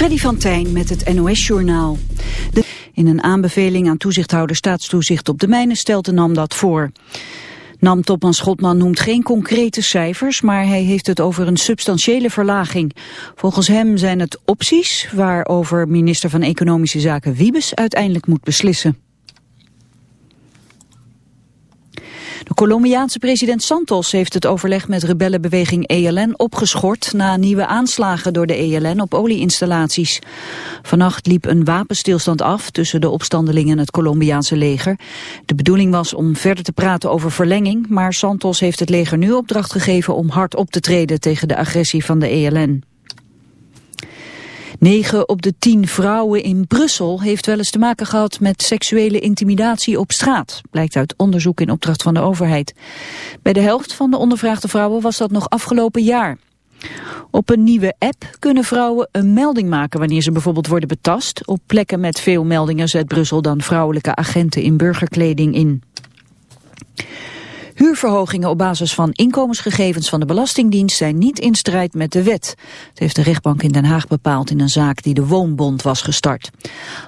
Freddy van Tijn met het NOS-journaal. In een aanbeveling aan toezichthouder staatstoezicht op de mijnen stelt de NAM dat voor. NAM-topman Schotman noemt geen concrete cijfers, maar hij heeft het over een substantiële verlaging. Volgens hem zijn het opties waarover minister van Economische Zaken Wiebes uiteindelijk moet beslissen. De Colombiaanse president Santos heeft het overleg met rebellenbeweging ELN opgeschort na nieuwe aanslagen door de ELN op olieinstallaties. Vannacht liep een wapenstilstand af tussen de opstandelingen en het Colombiaanse leger. De bedoeling was om verder te praten over verlenging, maar Santos heeft het leger nu opdracht gegeven om hard op te treden tegen de agressie van de ELN. 9 op de 10 vrouwen in Brussel heeft wel eens te maken gehad met seksuele intimidatie op straat, blijkt uit onderzoek in opdracht van de overheid. Bij de helft van de ondervraagde vrouwen was dat nog afgelopen jaar. Op een nieuwe app kunnen vrouwen een melding maken wanneer ze bijvoorbeeld worden betast. Op plekken met veel meldingen zet Brussel dan vrouwelijke agenten in burgerkleding in. Huurverhogingen op basis van inkomensgegevens van de Belastingdienst zijn niet in strijd met de wet. Dat heeft de rechtbank in Den Haag bepaald in een zaak die de Woonbond was gestart.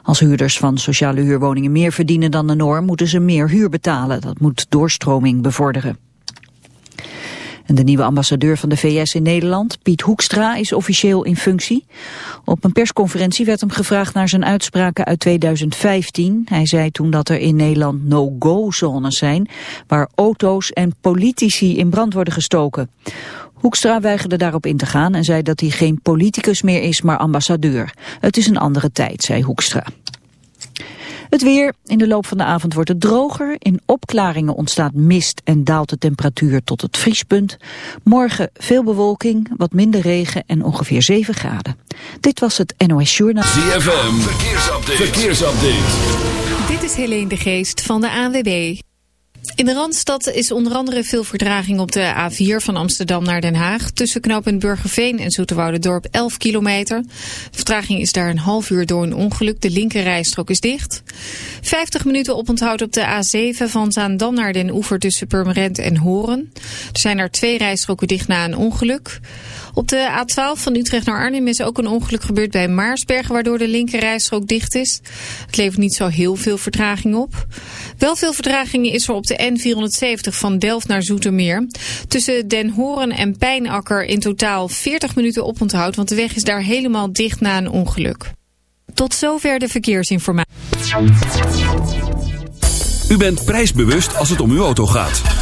Als huurders van sociale huurwoningen meer verdienen dan de norm, moeten ze meer huur betalen. Dat moet doorstroming bevorderen. En de nieuwe ambassadeur van de VS in Nederland, Piet Hoekstra, is officieel in functie. Op een persconferentie werd hem gevraagd naar zijn uitspraken uit 2015. Hij zei toen dat er in Nederland no-go-zones zijn, waar auto's en politici in brand worden gestoken. Hoekstra weigerde daarop in te gaan en zei dat hij geen politicus meer is, maar ambassadeur. Het is een andere tijd, zei Hoekstra. Het weer. In de loop van de avond wordt het droger. In opklaringen ontstaat mist en daalt de temperatuur tot het vriespunt. Morgen veel bewolking, wat minder regen en ongeveer 7 graden. Dit was het NOS Journaal. ZFM. Verkeersupdate. Verkeersupdate. Dit is Helene de Geest van de ANWB. In de Randstad is onder andere veel verdraging op de A4 van Amsterdam naar Den Haag. Tussen knooppunt Burgerveen en Dorp 11 kilometer. Vertraging is daar een half uur door een ongeluk. De linkerrijstrook is dicht. 50 minuten oponthoud op de A7 van Zaandam naar Den Oever tussen Purmerend en Horen. Er zijn er twee rijstroken dicht na een ongeluk. Op de A12 van Utrecht naar Arnhem is ook een ongeluk gebeurd bij Maarsbergen... waardoor de linkerrijstrook dicht is. Het levert niet zo heel veel vertraging op. Wel veel vertraging is er op de N470 van Delft naar Zoetermeer. Tussen Den Horen en Pijnakker in totaal 40 minuten oponthoud... want de weg is daar helemaal dicht na een ongeluk. Tot zover de verkeersinformatie. U bent prijsbewust als het om uw auto gaat.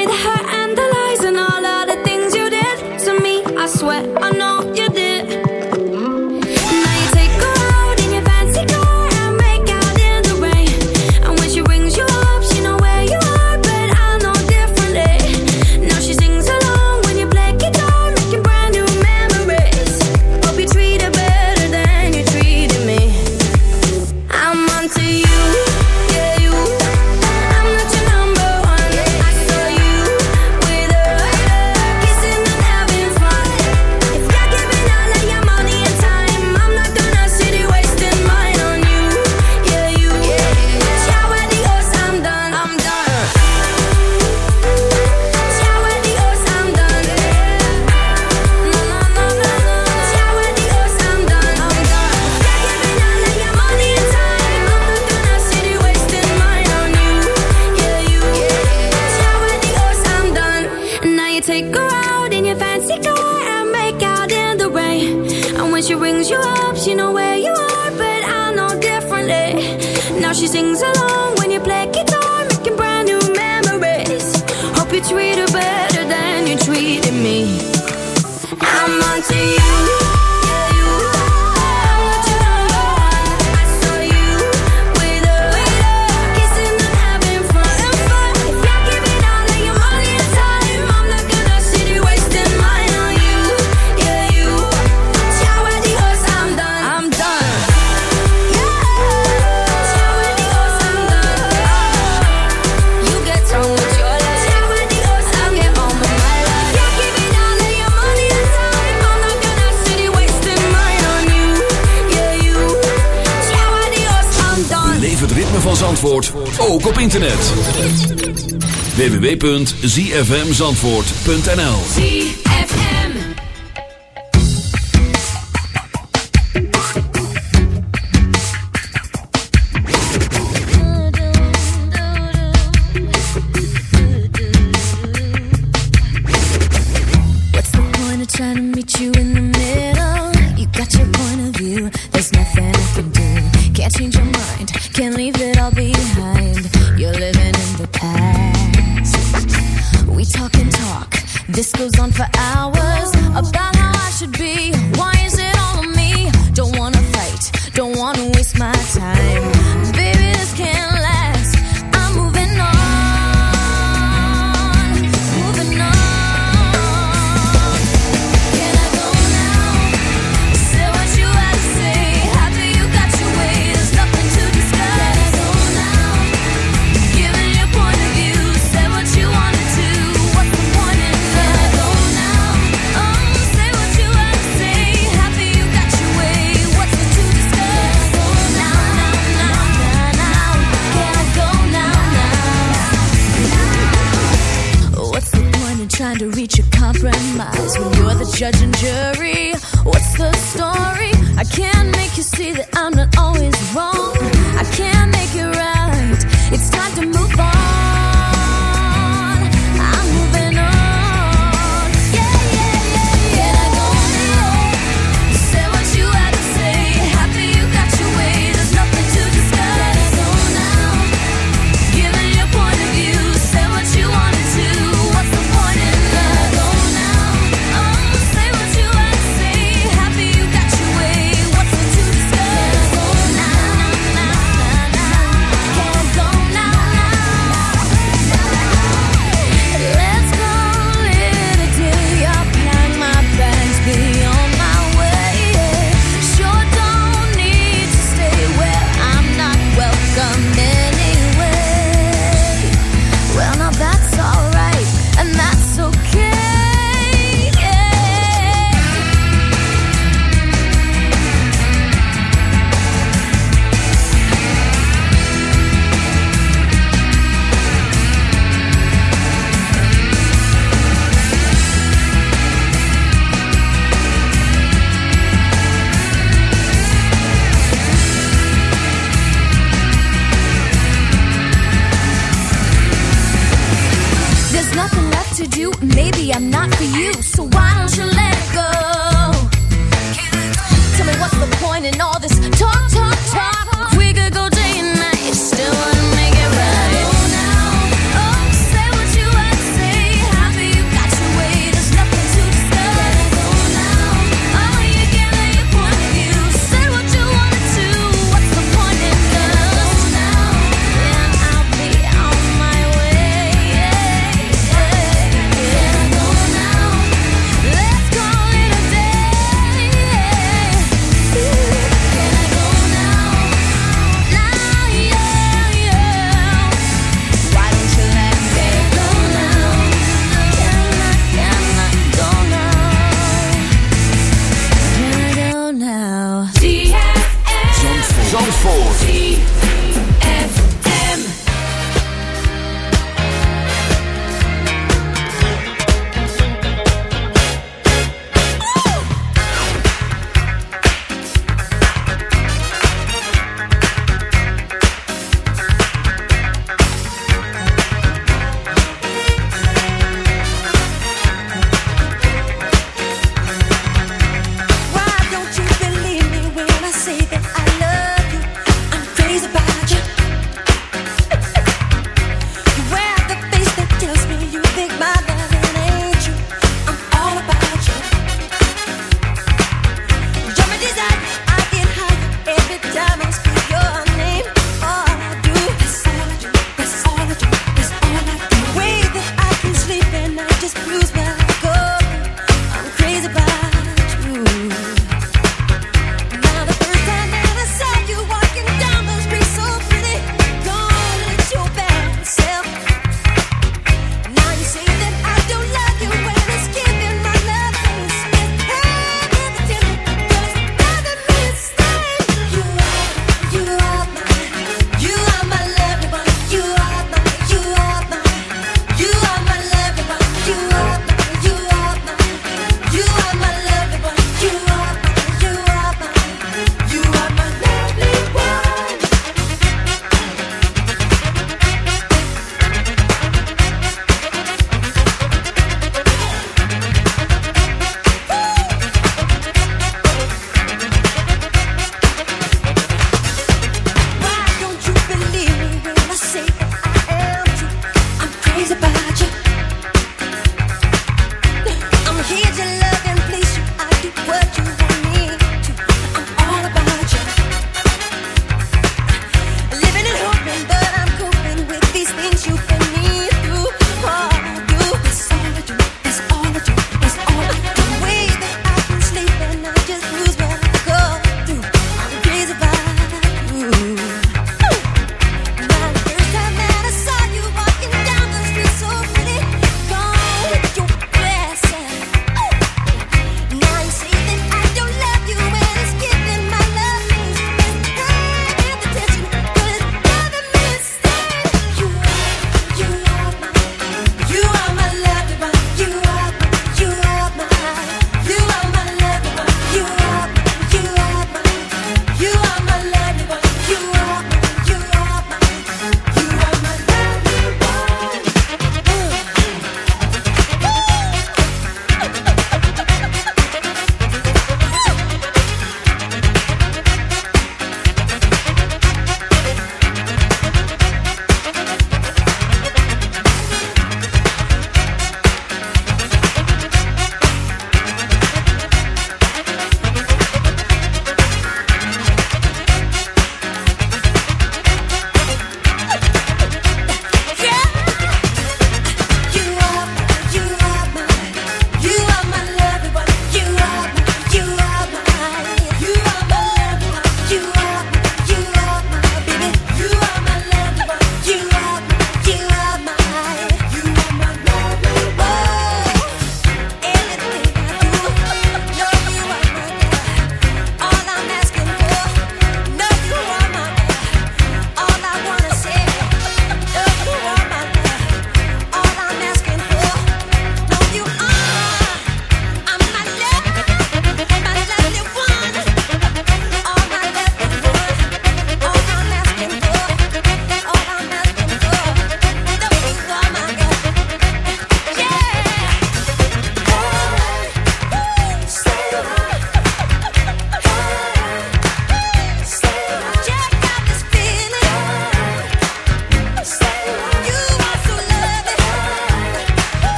www.zfmzandvoort.nl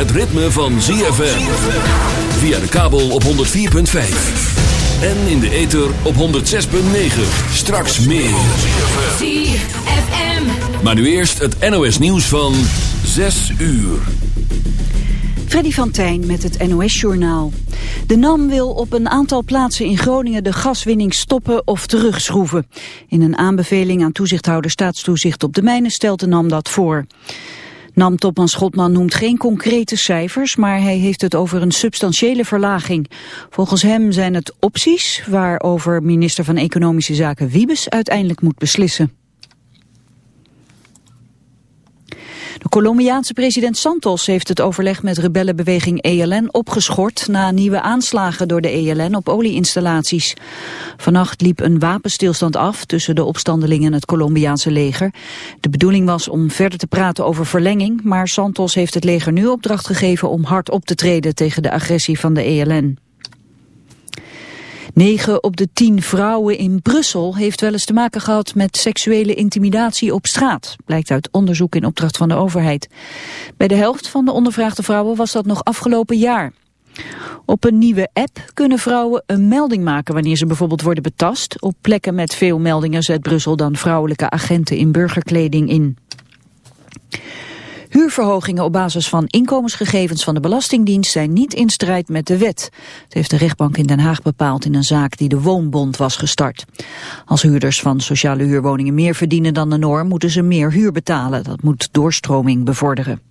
het ritme van ZFM. Via de kabel op 104.5. En in de ether op 106.9. Straks meer. ZFM. Maar nu eerst het NOS nieuws van 6 uur. Freddy van Tijn met het NOS-journaal. De NAM wil op een aantal plaatsen in Groningen de gaswinning stoppen of terugschroeven. In een aanbeveling aan toezichthouder staatstoezicht op de mijnen stelt de NAM dat voor. NAM-topman Schotman noemt geen concrete cijfers, maar hij heeft het over een substantiële verlaging. Volgens hem zijn het opties waarover minister van Economische Zaken Wiebes uiteindelijk moet beslissen. De Colombiaanse president Santos heeft het overleg met rebellenbeweging ELN opgeschort na nieuwe aanslagen door de ELN op olieinstallaties. Vannacht liep een wapenstilstand af tussen de opstandelingen en het Colombiaanse leger. De bedoeling was om verder te praten over verlenging, maar Santos heeft het leger nu opdracht gegeven om hard op te treden tegen de agressie van de ELN. 9 op de 10 vrouwen in Brussel heeft wel eens te maken gehad met seksuele intimidatie op straat, blijkt uit onderzoek in opdracht van de overheid. Bij de helft van de ondervraagde vrouwen was dat nog afgelopen jaar. Op een nieuwe app kunnen vrouwen een melding maken wanneer ze bijvoorbeeld worden betast. Op plekken met veel meldingen zet Brussel dan vrouwelijke agenten in burgerkleding in. Huurverhogingen op basis van inkomensgegevens van de Belastingdienst zijn niet in strijd met de wet. Dat heeft de rechtbank in Den Haag bepaald in een zaak die de Woonbond was gestart. Als huurders van sociale huurwoningen meer verdienen dan de norm, moeten ze meer huur betalen. Dat moet doorstroming bevorderen.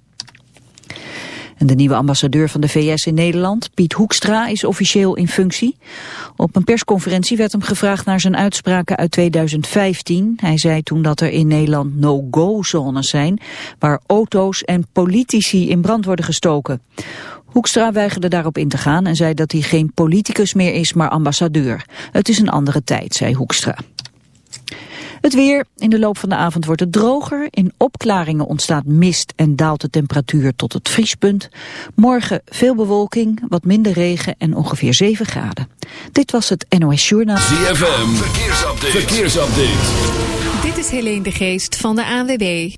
En de nieuwe ambassadeur van de VS in Nederland, Piet Hoekstra, is officieel in functie. Op een persconferentie werd hem gevraagd naar zijn uitspraken uit 2015. Hij zei toen dat er in Nederland no-go-zones zijn, waar auto's en politici in brand worden gestoken. Hoekstra weigerde daarop in te gaan en zei dat hij geen politicus meer is, maar ambassadeur. Het is een andere tijd, zei Hoekstra. Het weer. In de loop van de avond wordt het droger. In opklaringen ontstaat mist en daalt de temperatuur tot het vriespunt. Morgen veel bewolking, wat minder regen en ongeveer 7 graden. Dit was het NOS Journaal. ZFM. Verkeersupdate. Verkeersupdate. Dit is Helene de Geest van de ANWB.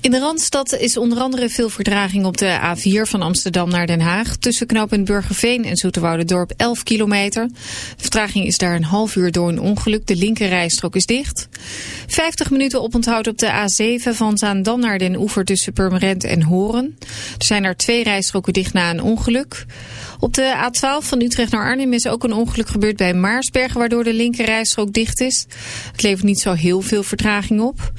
In de Randstad is onder andere veel vertraging op de A4 van Amsterdam naar Den Haag. Tussen knooppunt Burgerveen en Dorp 11 kilometer. De vertraging is daar een half uur door een ongeluk. De linkerrijstrook is dicht. 50 minuten oponthoud op de A7 van Zaandam naar Den Oever tussen Purmerend en Horen. Er zijn er twee rijstroken dicht na een ongeluk. Op de A12 van Utrecht naar Arnhem is ook een ongeluk gebeurd bij Maarsbergen... waardoor de linkerrijstrook dicht is. Het levert niet zo heel veel vertraging op.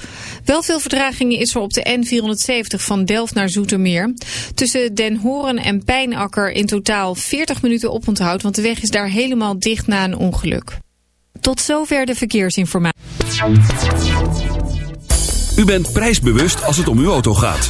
Wel veel vertraging is er op de N470 van Delft naar Zoetermeer. Tussen Den Horen en Pijnakker in totaal 40 minuten oponthoud... want de weg is daar helemaal dicht na een ongeluk. Tot zover de verkeersinformatie. U bent prijsbewust als het om uw auto gaat.